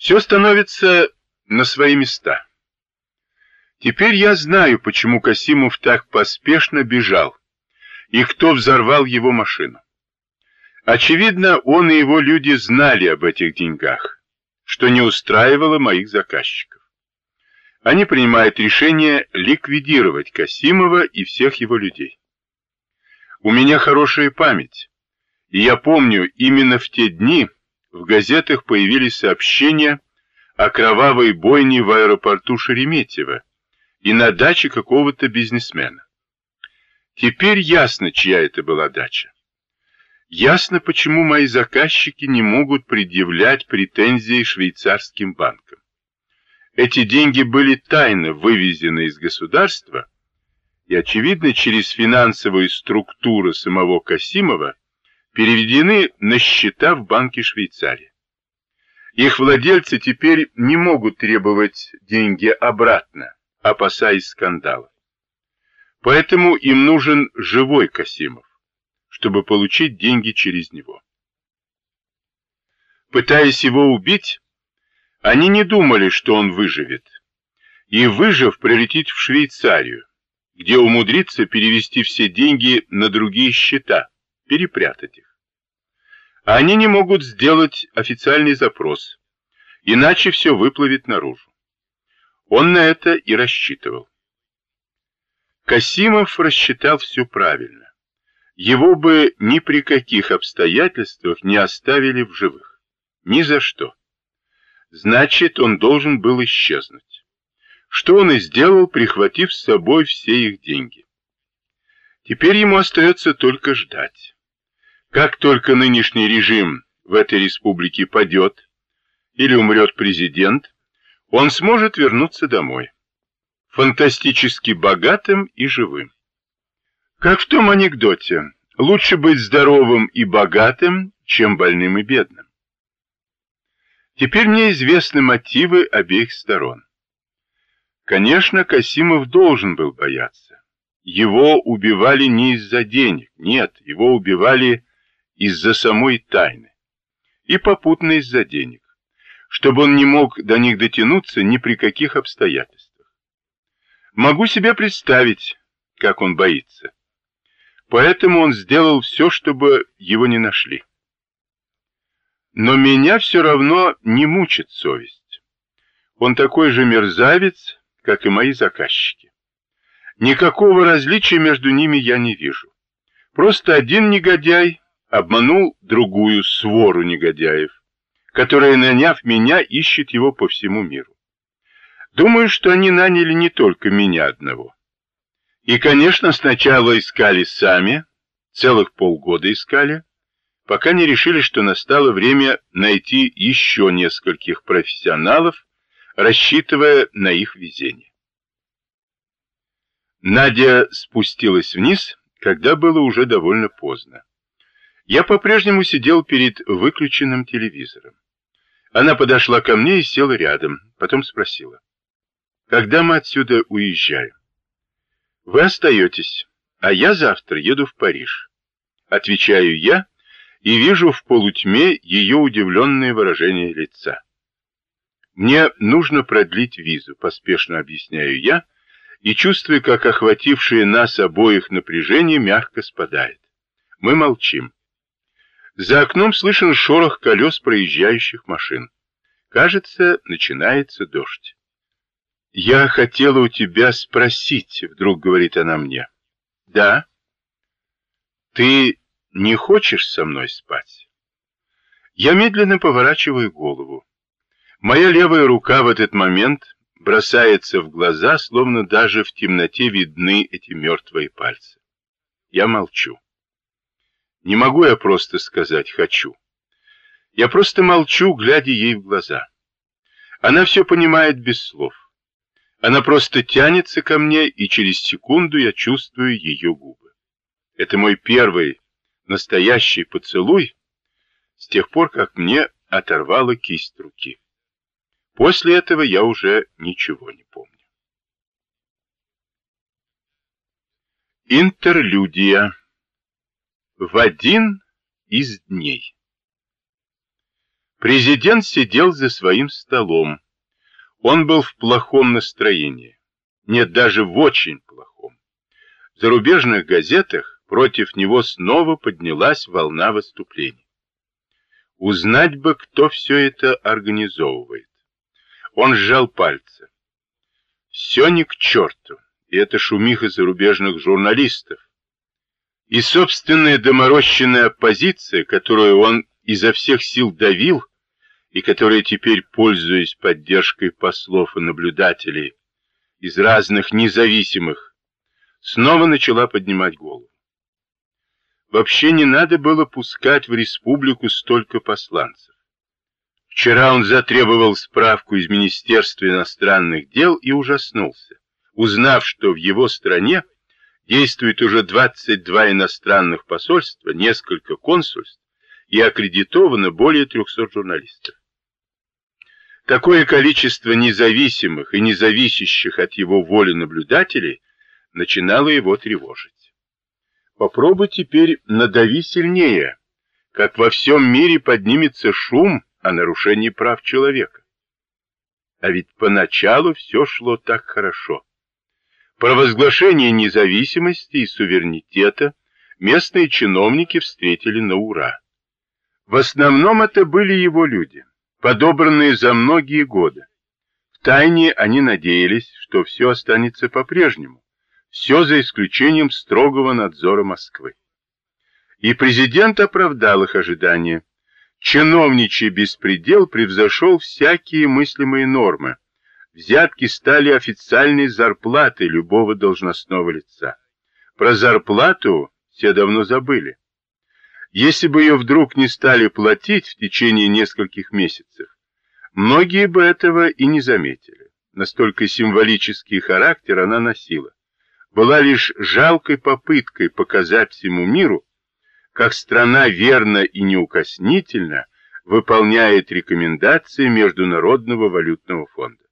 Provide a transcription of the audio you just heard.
Все становится на свои места. Теперь я знаю, почему Касимов так поспешно бежал, и кто взорвал его машину. Очевидно, он и его люди знали об этих деньгах, что не устраивало моих заказчиков. Они принимают решение ликвидировать Касимова и всех его людей. У меня хорошая память, и я помню, именно в те дни в газетах появились сообщения о кровавой бойне в аэропорту Шереметьево и на даче какого-то бизнесмена. Теперь ясно, чья это была дача. Ясно, почему мои заказчики не могут предъявлять претензии швейцарским банкам. Эти деньги были тайно вывезены из государства и, очевидно, через финансовую структуру самого Касимова переведены на счета в банке Швейцарии. Их владельцы теперь не могут требовать деньги обратно, опасаясь скандалов. Поэтому им нужен живой Касимов, чтобы получить деньги через него. Пытаясь его убить, они не думали, что он выживет, и, выжив, прилетит в Швейцарию, где умудрится перевести все деньги на другие счета, перепрятать их. Они не могут сделать официальный запрос, иначе все выплывет наружу. Он на это и рассчитывал. Касимов рассчитал все правильно. Его бы ни при каких обстоятельствах не оставили в живых. Ни за что. Значит, он должен был исчезнуть. Что он и сделал, прихватив с собой все их деньги. Теперь ему остается только ждать. Как только нынешний режим в этой республике падет или умрет президент, он сможет вернуться домой. Фантастически богатым и живым. Как в том анекдоте, лучше быть здоровым и богатым, чем больным и бедным. Теперь мне известны мотивы обеих сторон. Конечно, Касимов должен был бояться. Его убивали не из-за денег, нет, его убивали из-за самой тайны и попутно из-за денег, чтобы он не мог до них дотянуться ни при каких обстоятельствах. Могу себе представить, как он боится. Поэтому он сделал все, чтобы его не нашли. Но меня все равно не мучит совесть. Он такой же мерзавец, как и мои заказчики. Никакого различия между ними я не вижу. Просто один негодяй обманул другую свору негодяев, которая, наняв меня, ищет его по всему миру. Думаю, что они наняли не только меня одного. И, конечно, сначала искали сами, целых полгода искали, пока не решили, что настало время найти еще нескольких профессионалов, рассчитывая на их везение. Надя спустилась вниз, когда было уже довольно поздно. Я по-прежнему сидел перед выключенным телевизором. Она подошла ко мне и села рядом, потом спросила. «Когда мы отсюда уезжаем?» «Вы остаетесь, а я завтра еду в Париж». Отвечаю я и вижу в полутьме ее удивленное выражение лица. «Мне нужно продлить визу», — поспешно объясняю я, и чувствую, как охватившее нас обоих напряжение мягко спадает. Мы молчим. За окном слышен шорох колес проезжающих машин. Кажется, начинается дождь. «Я хотела у тебя спросить», — вдруг говорит она мне. «Да». «Ты не хочешь со мной спать?» Я медленно поворачиваю голову. Моя левая рука в этот момент бросается в глаза, словно даже в темноте видны эти мертвые пальцы. Я молчу. Не могу я просто сказать «хочу». Я просто молчу, глядя ей в глаза. Она все понимает без слов. Она просто тянется ко мне, и через секунду я чувствую ее губы. Это мой первый настоящий поцелуй с тех пор, как мне оторвала кисть руки. После этого я уже ничего не помню. Интерлюдия в один из дней. Президент сидел за своим столом. Он был в плохом настроении. Нет, даже в очень плохом. В зарубежных газетах против него снова поднялась волна выступлений. Узнать бы, кто все это организовывает. Он сжал пальцы. Все не к черту, и это шумиха зарубежных журналистов. И собственная доморощенная оппозиция, которую он изо всех сил давил, и которая теперь, пользуясь поддержкой послов и наблюдателей из разных независимых, снова начала поднимать голову. Вообще не надо было пускать в республику столько посланцев. Вчера он затребовал справку из Министерства иностранных дел и ужаснулся, узнав, что в его стране действует уже 22 иностранных посольства, несколько консульств и аккредитовано более 300 журналистов. Такое количество независимых и независящих от его воли наблюдателей начинало его тревожить. Попробуй теперь надави сильнее, как во всем мире поднимется шум о нарушении прав человека. А ведь поначалу все шло так хорошо. Провозглашение независимости и суверенитета местные чиновники встретили на ура. В основном это были его люди подобранные за многие годы. Втайне они надеялись, что все останется по-прежнему, все за исключением строгого надзора Москвы. И президент оправдал их ожидания. Чиновничий беспредел превзошел всякие мыслимые нормы. Взятки стали официальной зарплатой любого должностного лица. Про зарплату все давно забыли. Если бы ее вдруг не стали платить в течение нескольких месяцев, многие бы этого и не заметили. Настолько символический характер она носила. Была лишь жалкой попыткой показать всему миру, как страна верно и неукоснительно выполняет рекомендации Международного валютного фонда.